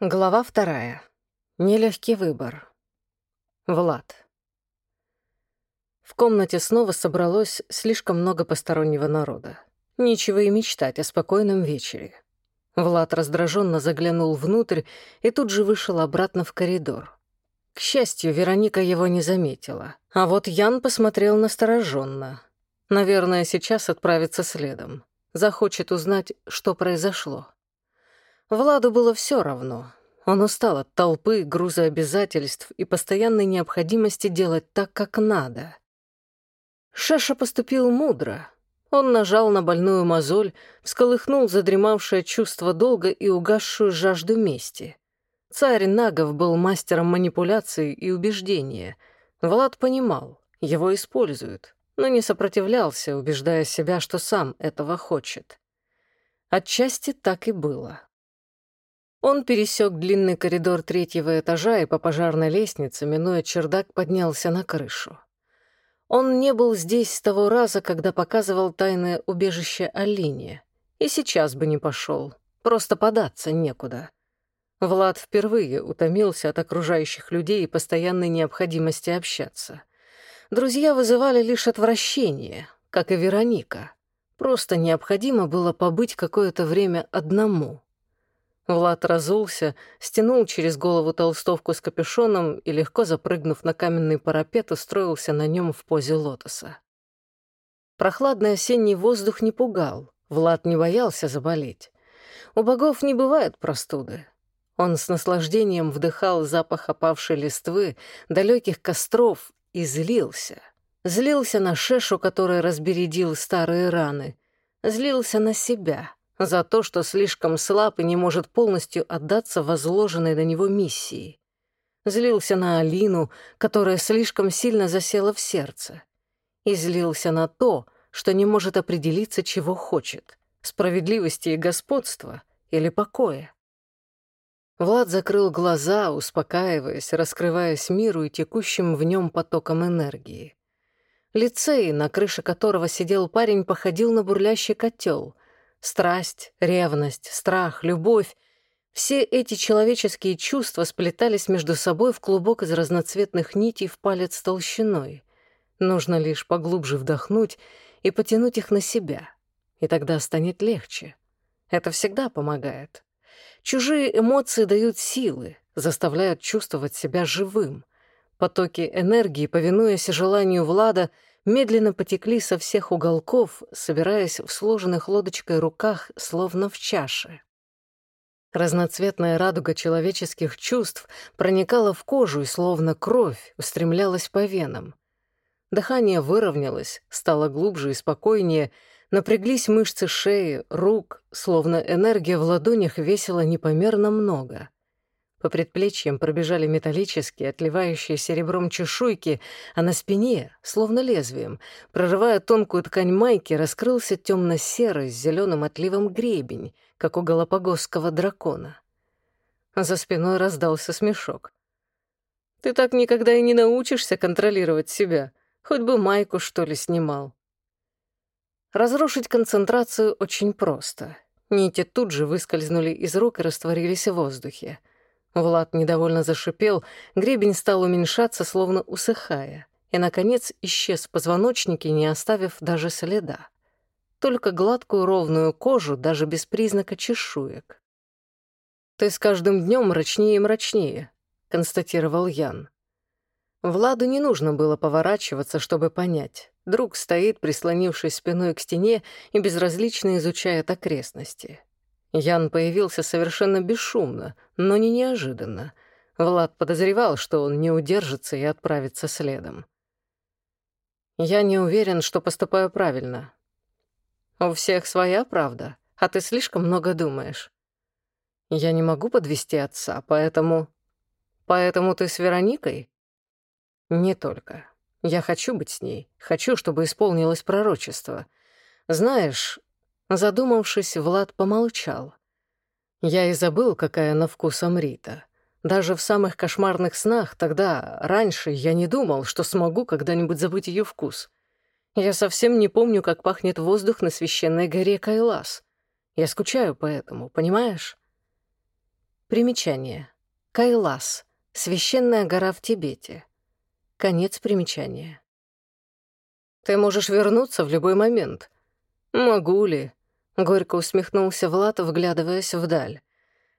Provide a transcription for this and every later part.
Глава вторая. Нелегкий выбор. Влад. В комнате снова собралось слишком много постороннего народа. Нечего и мечтать о спокойном вечере. Влад раздраженно заглянул внутрь и тут же вышел обратно в коридор. К счастью, Вероника его не заметила. А вот Ян посмотрел настороженно. Наверное, сейчас отправится следом. Захочет узнать, что произошло. Владу было все равно. Он устал от толпы, груза обязательств и постоянной необходимости делать так, как надо. Шаша поступил мудро. Он нажал на больную мозоль, всколыхнул задремавшее чувство долга и угасшую жажду мести. Царь Нагов был мастером манипуляции и убеждения. Влад понимал, его используют, но не сопротивлялся, убеждая себя, что сам этого хочет. Отчасти так и было. Он пересек длинный коридор третьего этажа и по пожарной лестнице, минуя чердак, поднялся на крышу. Он не был здесь с того раза, когда показывал тайное убежище Алине, и сейчас бы не пошел, просто податься некуда. Влад впервые утомился от окружающих людей и постоянной необходимости общаться. Друзья вызывали лишь отвращение, как и Вероника. Просто необходимо было побыть какое-то время одному — Влад разулся, стянул через голову толстовку с капюшоном и, легко запрыгнув на каменный парапет, устроился на нем в позе лотоса. Прохладный осенний воздух не пугал, Влад не боялся заболеть. У богов не бывает простуды. Он с наслаждением вдыхал запах опавшей листвы, далеких костров и злился. Злился на Шешу, который разбередил старые раны. Злился на себя — за то, что слишком слаб и не может полностью отдаться возложенной на него миссии. Злился на Алину, которая слишком сильно засела в сердце. И злился на то, что не может определиться, чего хочет — справедливости и господства или покоя. Влад закрыл глаза, успокаиваясь, раскрываясь миру и текущим в нем потоком энергии. Лицей, на крыше которого сидел парень, походил на бурлящий котел — Страсть, ревность, страх, любовь — все эти человеческие чувства сплетались между собой в клубок из разноцветных нитей в палец толщиной. Нужно лишь поглубже вдохнуть и потянуть их на себя, и тогда станет легче. Это всегда помогает. Чужие эмоции дают силы, заставляют чувствовать себя живым. Потоки энергии, повинуясь желанию Влада, — медленно потекли со всех уголков, собираясь в сложенных лодочкой руках, словно в чаше. Разноцветная радуга человеческих чувств проникала в кожу и, словно кровь, устремлялась по венам. Дыхание выровнялось, стало глубже и спокойнее, напряглись мышцы шеи, рук, словно энергия в ладонях весила непомерно много. По предплечьям пробежали металлические, отливающие серебром чешуйки, а на спине, словно лезвием, прорывая тонкую ткань майки, раскрылся темно-серый с зеленым отливом гребень, как у галапагосского дракона. За спиной раздался смешок. «Ты так никогда и не научишься контролировать себя. Хоть бы майку, что ли, снимал». Разрушить концентрацию очень просто. Нити тут же выскользнули из рук и растворились в воздухе. Влад недовольно зашипел, гребень стал уменьшаться, словно усыхая, и, наконец, исчез в позвоночнике, не оставив даже следа. Только гладкую ровную кожу, даже без признака чешуек. «Ты с каждым днем мрачнее и мрачнее», — констатировал Ян. Владу не нужно было поворачиваться, чтобы понять. Друг стоит, прислонившись спиной к стене и безразлично изучает окрестности. Ян появился совершенно бесшумно, но не неожиданно. Влад подозревал, что он не удержится и отправится следом. «Я не уверен, что поступаю правильно». «У всех своя правда, а ты слишком много думаешь». «Я не могу подвести отца, поэтому...» «Поэтому ты с Вероникой?» «Не только. Я хочу быть с ней, хочу, чтобы исполнилось пророчество. Знаешь, Задумавшись, Влад помолчал. Я и забыл, какая на вкус Амрита. Даже в самых кошмарных снах тогда, раньше, я не думал, что смогу когда-нибудь забыть ее вкус. Я совсем не помню, как пахнет воздух на священной горе Кайлас. Я скучаю по этому, понимаешь? Примечание. Кайлас. Священная гора в Тибете. Конец примечания. «Ты можешь вернуться в любой момент». «Могу ли?» — горько усмехнулся Влад, вглядываясь вдаль.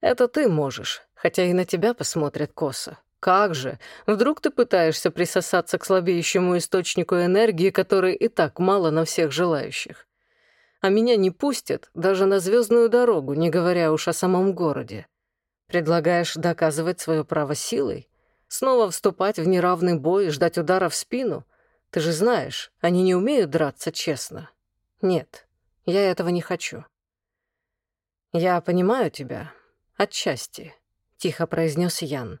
«Это ты можешь, хотя и на тебя посмотрят косо. Как же? Вдруг ты пытаешься присосаться к слабеющему источнику энергии, который и так мало на всех желающих? А меня не пустят даже на звездную дорогу, не говоря уж о самом городе. Предлагаешь доказывать свое право силой? Снова вступать в неравный бой и ждать удара в спину? Ты же знаешь, они не умеют драться честно. Нет, я этого не хочу. Я понимаю тебя. Отчасти, — тихо произнес Ян.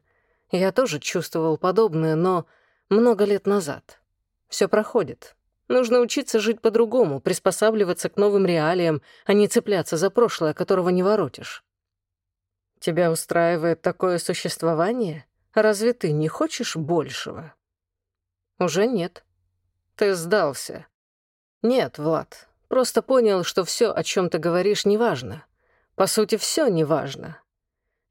Я тоже чувствовал подобное, но много лет назад. Все проходит. Нужно учиться жить по-другому, приспосабливаться к новым реалиям, а не цепляться за прошлое, которого не воротишь. Тебя устраивает такое существование? Разве ты не хочешь большего? Уже нет. Ты сдался. Нет, Влад, просто понял, что все, о чем ты говоришь, неважно. По сути, все неважно.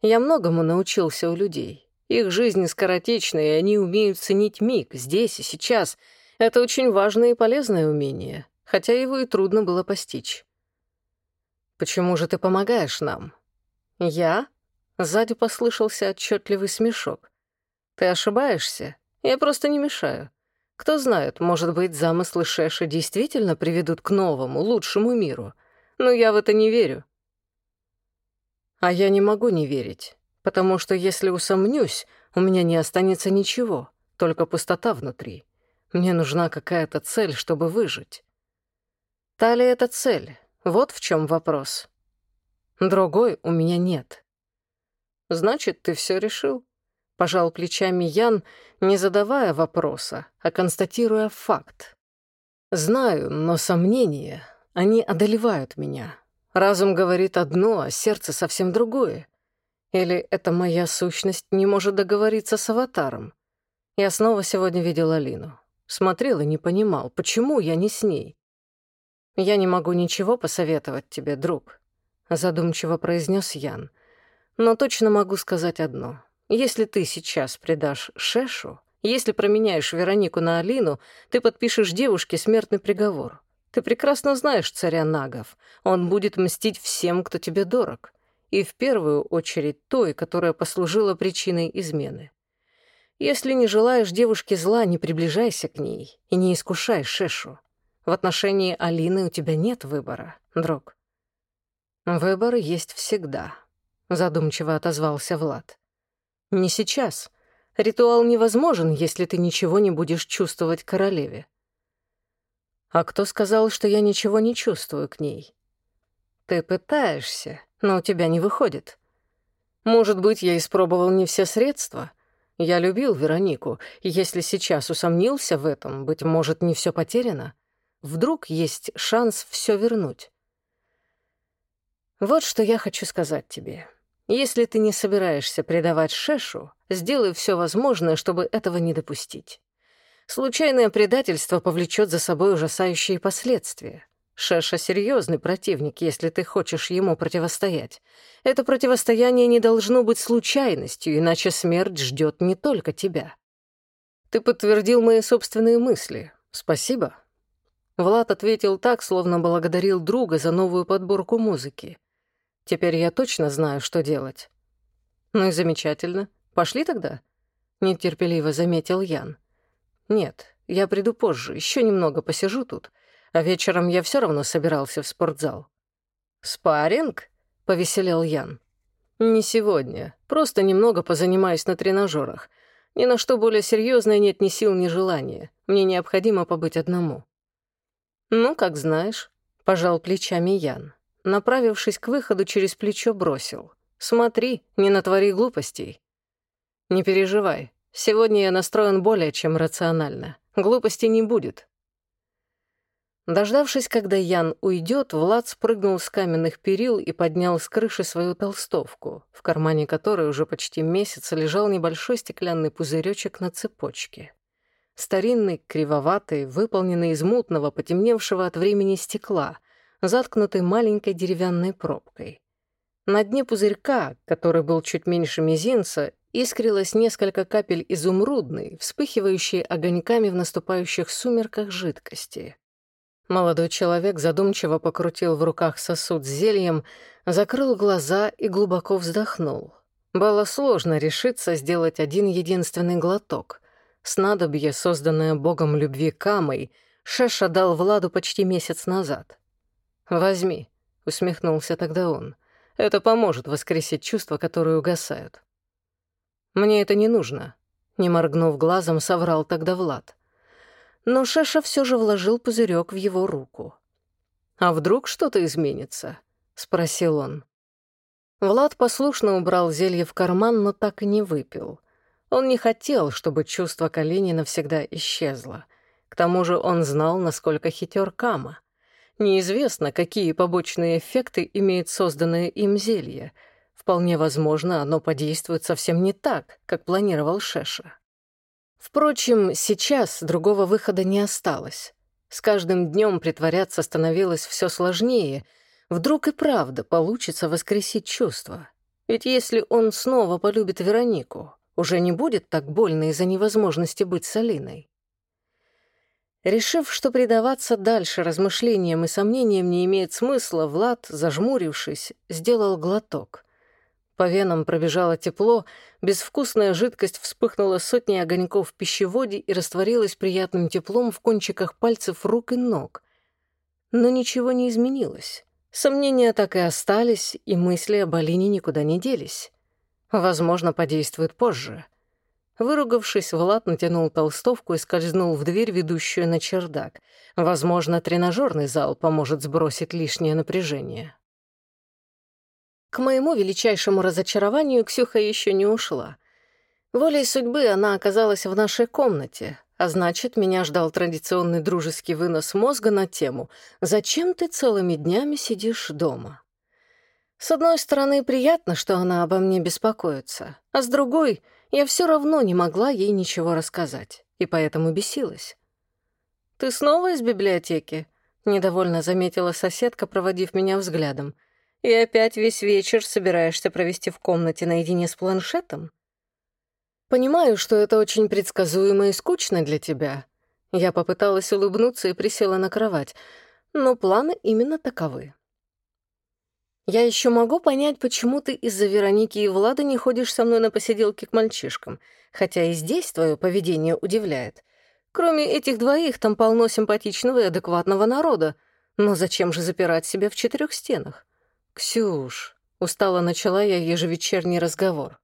Я многому научился у людей. Их жизнь скоротечна, и они умеют ценить миг, здесь и сейчас. Это очень важное и полезное умение, хотя его и трудно было постичь. «Почему же ты помогаешь нам?» «Я?» Сзади послышался отчетливый смешок. «Ты ошибаешься? Я просто не мешаю. Кто знает, может быть, замыслы Шеша действительно приведут к новому, лучшему миру. Но я в это не верю». «А я не могу не верить, потому что если усомнюсь, у меня не останется ничего, только пустота внутри. Мне нужна какая-то цель, чтобы выжить». «Та ли это цель? Вот в чем вопрос. Другой у меня нет». Значит, ты все решил?» Пожал плечами Ян, не задавая вопроса, а констатируя факт. «Знаю, но сомнения, они одолевают меня. Разум говорит одно, а сердце совсем другое. Или эта моя сущность не может договориться с аватаром? Я снова сегодня видел Алину. Смотрел и не понимал, почему я не с ней. «Я не могу ничего посоветовать тебе, друг», — задумчиво произнес Ян. — но точно могу сказать одно. Если ты сейчас предашь Шешу, если променяешь Веронику на Алину, ты подпишешь девушке смертный приговор. Ты прекрасно знаешь царя Нагов. Он будет мстить всем, кто тебе дорог. И в первую очередь той, которая послужила причиной измены. Если не желаешь девушке зла, не приближайся к ней и не искушай Шешу. В отношении Алины у тебя нет выбора, друг. Выбор есть всегда задумчиво отозвался Влад. Не сейчас. Ритуал невозможен, если ты ничего не будешь чувствовать королеве. А кто сказал, что я ничего не чувствую к ней? Ты пытаешься, но у тебя не выходит. Может быть, я испробовал не все средства. Я любил Веронику, и если сейчас усомнился в этом, быть может, не все потеряно. Вдруг есть шанс все вернуть. Вот что я хочу сказать тебе. Если ты не собираешься предавать Шешу, сделай все возможное, чтобы этого не допустить. Случайное предательство повлечет за собой ужасающие последствия. Шеша — серьезный противник, если ты хочешь ему противостоять. Это противостояние не должно быть случайностью, иначе смерть ждет не только тебя. Ты подтвердил мои собственные мысли. Спасибо. Влад ответил так, словно благодарил друга за новую подборку музыки. Теперь я точно знаю, что делать». «Ну и замечательно. Пошли тогда?» — нетерпеливо заметил Ян. «Нет, я приду позже, еще немного посижу тут, а вечером я все равно собирался в спортзал». «Спарринг?» — повеселел Ян. «Не сегодня. Просто немного позанимаюсь на тренажерах. Ни на что более серьезное нет ни сил, ни желания. Мне необходимо побыть одному». «Ну, как знаешь», — пожал плечами Ян направившись к выходу, через плечо бросил. «Смотри, не натвори глупостей». «Не переживай, сегодня я настроен более чем рационально. Глупостей не будет». Дождавшись, когда Ян уйдет, Влад спрыгнул с каменных перил и поднял с крыши свою толстовку, в кармане которой уже почти месяц лежал небольшой стеклянный пузыречек на цепочке. Старинный, кривоватый, выполненный из мутного, потемневшего от времени стекла — заткнутый маленькой деревянной пробкой. На дне пузырька, который был чуть меньше мизинца, искрилось несколько капель изумрудной, вспыхивающей огоньками в наступающих сумерках жидкости. Молодой человек задумчиво покрутил в руках сосуд с зельем, закрыл глаза и глубоко вздохнул. Было сложно решиться сделать один единственный глоток. Снадобье, созданное богом любви Камой, Шеша дал Владу почти месяц назад. «Возьми», — усмехнулся тогда он. «Это поможет воскресить чувства, которые угасают». «Мне это не нужно», — не моргнув глазом, соврал тогда Влад. Но Шеша все же вложил пузырек в его руку. «А вдруг что-то изменится?» — спросил он. Влад послушно убрал зелье в карман, но так и не выпил. Он не хотел, чтобы чувство Калини навсегда исчезло. К тому же он знал, насколько хитер Кама. Неизвестно, какие побочные эффекты имеет созданное им зелье. Вполне возможно, оно подействует совсем не так, как планировал Шеша. Впрочем, сейчас другого выхода не осталось. С каждым днем притворяться становилось все сложнее — Вдруг и правда получится воскресить чувства. Ведь если он снова полюбит Веронику, уже не будет так больно из-за невозможности быть с Алиной. Решив, что предаваться дальше размышлениям и сомнениям не имеет смысла, Влад, зажмурившись, сделал глоток. По венам пробежало тепло, безвкусная жидкость вспыхнула сотней огоньков в пищеводе и растворилась приятным теплом в кончиках пальцев рук и ног. Но ничего не изменилось. Сомнения так и остались, и мысли об Алине никуда не делись. Возможно, подействует позже. Выругавшись, Влад натянул толстовку и скользнул в дверь, ведущую на чердак. Возможно, тренажерный зал поможет сбросить лишнее напряжение. К моему величайшему разочарованию Ксюха еще не ушла. Волей судьбы она оказалась в нашей комнате, а значит, меня ждал традиционный дружеский вынос мозга на тему «Зачем ты целыми днями сидишь дома?». С одной стороны, приятно, что она обо мне беспокоится, а с другой, я все равно не могла ей ничего рассказать, и поэтому бесилась. «Ты снова из библиотеки?» — недовольно заметила соседка, проводив меня взглядом. «И опять весь вечер собираешься провести в комнате наедине с планшетом?» Понимаю, что это очень предсказуемо и скучно для тебя. Я попыталась улыбнуться и присела на кровать, но планы именно таковы. Я еще могу понять, почему ты из-за Вероники и Влада не ходишь со мной на посиделки к мальчишкам, хотя и здесь твое поведение удивляет. Кроме этих двоих, там полно симпатичного и адекватного народа. Но зачем же запирать себя в четырех стенах? Ксюш, устало начала я ежевечерний разговор.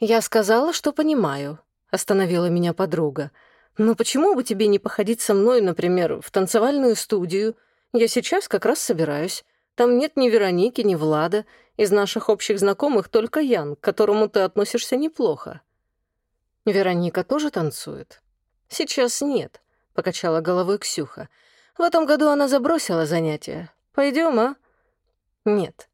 «Я сказала, что понимаю», — остановила меня подруга. «Но почему бы тебе не походить со мной, например, в танцевальную студию? Я сейчас как раз собираюсь. Там нет ни Вероники, ни Влада. Из наших общих знакомых только Ян, к которому ты относишься неплохо». «Вероника тоже танцует?» «Сейчас нет», — покачала головой Ксюха. «В этом году она забросила занятия. Пойдем, а?» «Нет,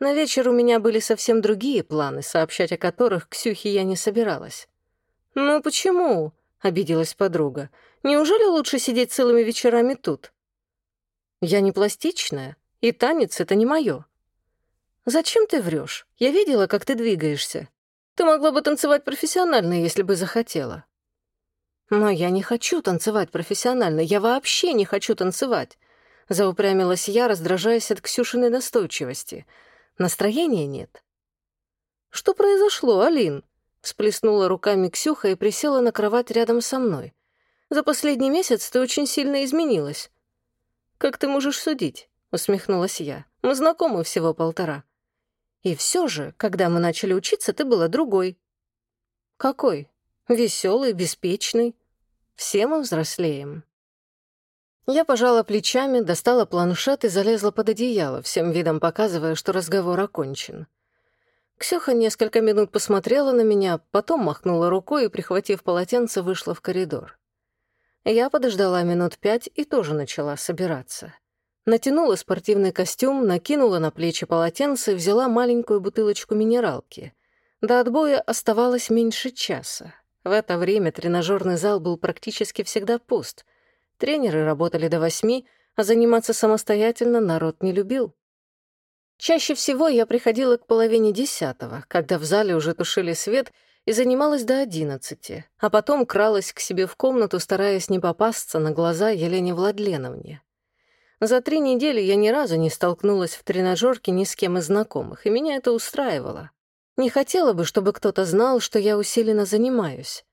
на вечер у меня были совсем другие планы, сообщать о которых Ксюхе я не собиралась. «Ну почему?» — обиделась подруга. «Неужели лучше сидеть целыми вечерами тут?» «Я не пластичная, и танец — это не мое. «Зачем ты врешь? Я видела, как ты двигаешься. Ты могла бы танцевать профессионально, если бы захотела». «Но я не хочу танцевать профессионально, я вообще не хочу танцевать», — заупрямилась я, раздражаясь от Ксюшиной настойчивости — Настроения нет. «Что произошло, Алин?» — всплеснула руками Ксюха и присела на кровать рядом со мной. «За последний месяц ты очень сильно изменилась». «Как ты можешь судить?» — усмехнулась я. «Мы знакомы всего полтора». «И все же, когда мы начали учиться, ты была другой». «Какой? Веселый, беспечный. Все мы взрослеем». Я пожала плечами, достала планшет и залезла под одеяло, всем видом показывая, что разговор окончен. Ксюха несколько минут посмотрела на меня, потом махнула рукой и, прихватив полотенце, вышла в коридор. Я подождала минут пять и тоже начала собираться. Натянула спортивный костюм, накинула на плечи полотенце взяла маленькую бутылочку минералки. До отбоя оставалось меньше часа. В это время тренажерный зал был практически всегда пуст, Тренеры работали до восьми, а заниматься самостоятельно народ не любил. Чаще всего я приходила к половине десятого, когда в зале уже тушили свет, и занималась до одиннадцати, а потом кралась к себе в комнату, стараясь не попасться на глаза Елене Владленовне. За три недели я ни разу не столкнулась в тренажерке ни с кем из знакомых, и меня это устраивало. Не хотела бы, чтобы кто-то знал, что я усиленно занимаюсь.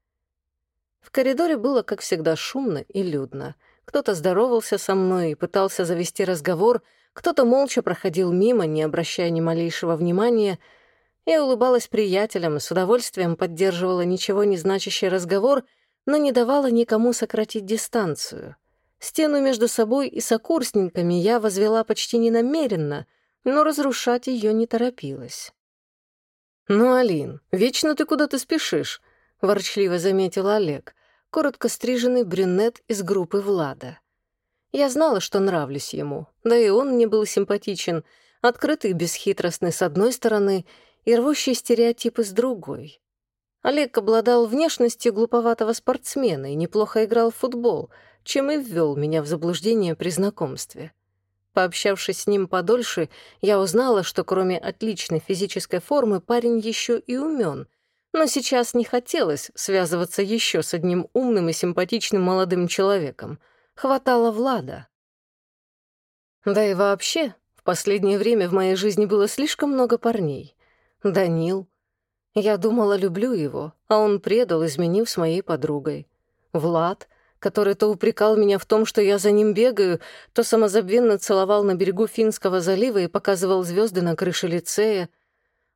В коридоре было, как всегда, шумно и людно. Кто-то здоровался со мной и пытался завести разговор — кто-то молча проходил мимо, не обращая ни малейшего внимания. Я улыбалась приятелям, с удовольствием поддерживала ничего не значащий разговор, но не давала никому сократить дистанцию. Стену между собой и сокурсниками я возвела почти ненамеренно, но разрушать ее не торопилась. «Ну, Алин, вечно ты куда-то спешишь», — ворчливо заметил Олег, коротко стриженный брюнет из группы Влада. Я знала, что нравлюсь ему, да и он мне был симпатичен, открытый бесхитростный с одной стороны и рвущий стереотипы с другой. Олег обладал внешностью глуповатого спортсмена и неплохо играл в футбол, чем и ввел меня в заблуждение при знакомстве. Пообщавшись с ним подольше, я узнала, что кроме отличной физической формы парень еще и умен, но сейчас не хотелось связываться еще с одним умным и симпатичным молодым человеком — хватало Влада. Да и вообще, в последнее время в моей жизни было слишком много парней. Данил. Я думала, люблю его, а он предал, изменив с моей подругой. Влад, который то упрекал меня в том, что я за ним бегаю, то самозабвенно целовал на берегу Финского залива и показывал звезды на крыше лицея,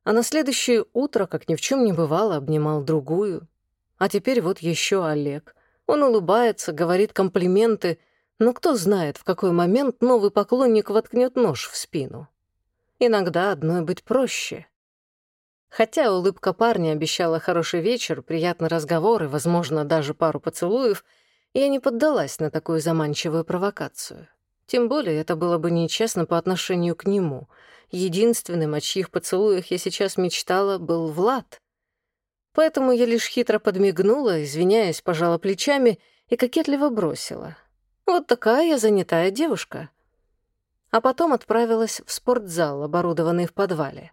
а на следующее утро, как ни в чем не бывало, обнимал другую. А теперь вот еще Олег — он улыбается, говорит комплименты, но кто знает, в какой момент новый поклонник воткнет нож в спину. Иногда одной быть проще. Хотя улыбка парня обещала хороший вечер, приятный разговор и, возможно, даже пару поцелуев, я не поддалась на такую заманчивую провокацию. Тем более это было бы нечестно по отношению к нему. Единственным, о чьих поцелуях я сейчас мечтала, был Влад. Поэтому я лишь хитро подмигнула, извиняясь, пожала плечами и кокетливо бросила. Вот такая я занятая девушка. А потом отправилась в спортзал, оборудованный в подвале.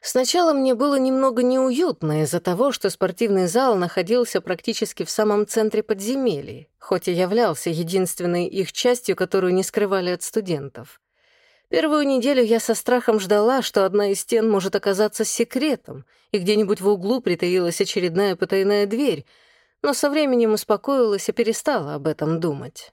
Сначала мне было немного неуютно из-за того, что спортивный зал находился практически в самом центре подземелий, хоть и являлся единственной их частью, которую не скрывали от студентов. Первую неделю я со страхом ждала, что одна из стен может оказаться секретом, и где-нибудь в углу притаилась очередная потайная дверь, но со временем успокоилась и перестала об этом думать.